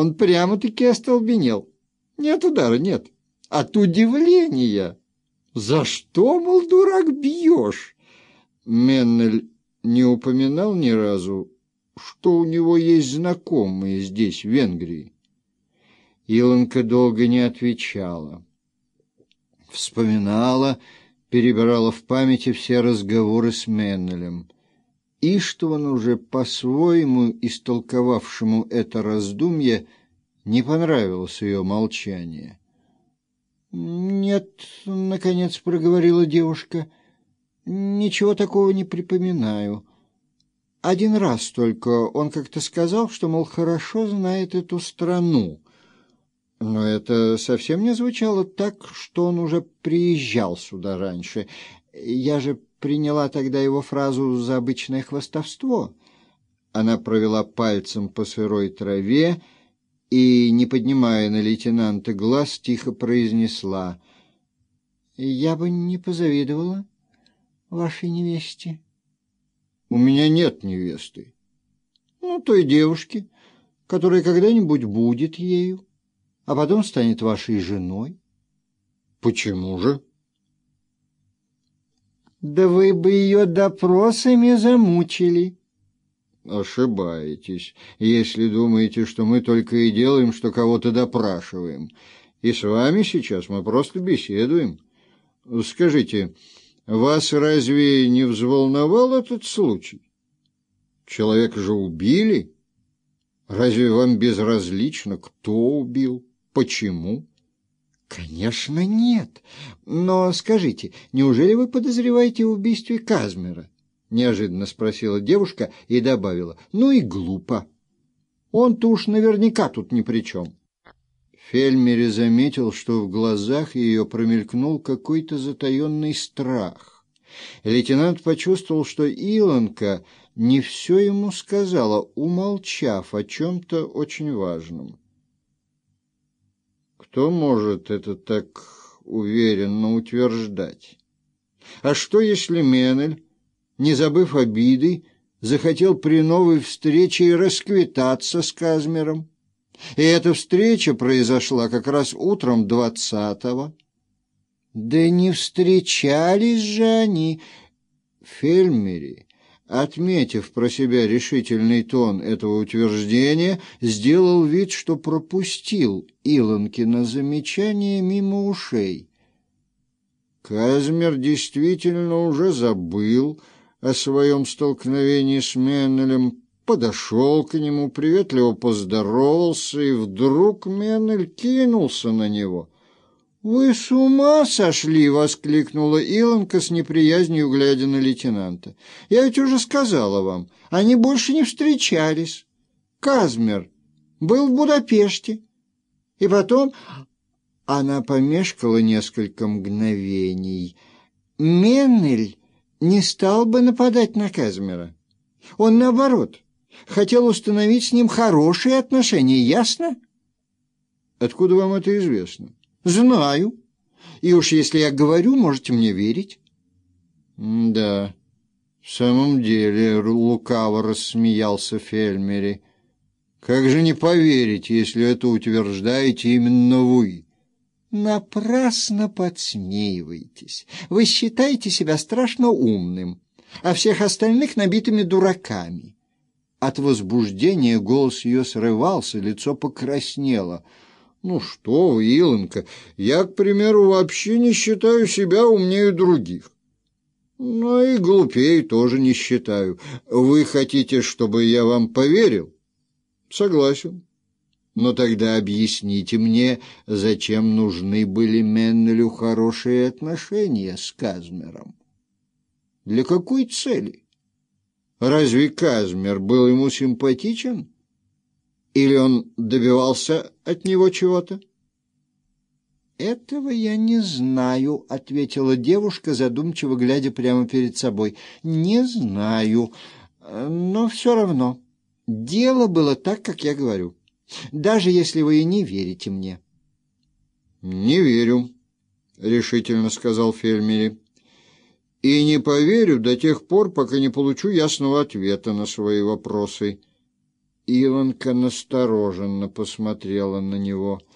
Он прямо-таки остолбенел. Нет удара, нет. От удивления. За что, мол, дурак, бьешь? Меннель не упоминал ни разу, что у него есть знакомые здесь, в Венгрии. Илонка долго не отвечала. Вспоминала, перебирала в памяти все разговоры с Меннелем. Иштван, уже по-своему истолковавшему это раздумье, не понравилось ее молчание. «Нет», — наконец проговорила девушка, — «ничего такого не припоминаю. Один раз только он как-то сказал, что, мол, хорошо знает эту страну. Но это совсем не звучало так, что он уже приезжал сюда раньше. Я же приняла тогда его фразу за обычное хвастовство». Она провела пальцем по сырой траве, — и, не поднимая на лейтенанта глаз, тихо произнесла. «Я бы не позавидовала вашей невесте». «У меня нет невесты». «Ну, той девушки, которая когда-нибудь будет ею, а потом станет вашей женой». «Почему же?» «Да вы бы ее допросами замучили». Ошибаетесь, если думаете, что мы только и делаем, что кого-то допрашиваем. И с вами сейчас мы просто беседуем. Скажите, вас разве не взволновал этот случай? Человека же убили? Разве вам безразлично, кто убил? Почему? Конечно, нет. Но скажите, неужели вы подозреваете в убийстве Казмера? — неожиданно спросила девушка и добавила. «Ну и глупо. Он-то уж наверняка тут ни при чем». Фельмери заметил, что в глазах ее промелькнул какой-то затаенный страх. Лейтенант почувствовал, что Илонка не все ему сказала, умолчав о чем-то очень важном. Кто может это так уверенно утверждать? А что, если Менель не забыв обиды, захотел при новой встрече и расквитаться с Казмером. И эта встреча произошла как раз утром двадцатого. Да не встречались же они. Фельмери, отметив про себя решительный тон этого утверждения, сделал вид, что пропустил Илонкино замечание мимо ушей. Казмер действительно уже забыл, о своем столкновении с Меннелем, подошел к нему, приветливо поздоровался, и вдруг Меннель кинулся на него. «Вы с ума сошли!» — воскликнула Илонка с неприязнью, глядя на лейтенанта. «Я ведь уже сказала вам, они больше не встречались. Казмер был в Будапеште. И потом...» Она помешкала несколько мгновений. «Меннель не стал бы нападать на Казмера. Он, наоборот, хотел установить с ним хорошие отношения, ясно? Откуда вам это известно? Знаю. И уж если я говорю, можете мне верить. Да, в самом деле, лукаво рассмеялся Фельмери. Как же не поверить, если это утверждаете именно вы? Напрасно подсмеиваетесь. Вы считаете себя страшно умным, а всех остальных набитыми дураками. От возбуждения голос ее срывался, лицо покраснело. «Ну что вы, Илонка, я, к примеру, вообще не считаю себя умнее других. Но и глупее тоже не считаю. Вы хотите, чтобы я вам поверил?» «Согласен. Но тогда объясните мне, зачем нужны были Меннелю хорошие отношения с Казмером? Для какой цели? Разве Казмер был ему симпатичен? Или он добивался от него чего-то? «Этого я не знаю», — ответила девушка, задумчиво глядя прямо перед собой. «Не знаю, но все равно. Дело было так, как я говорю» даже если вы и не верите мне. — Не верю, — решительно сказал Фельмери. — И не поверю до тех пор, пока не получу ясного ответа на свои вопросы. Илонка настороженно посмотрела на него —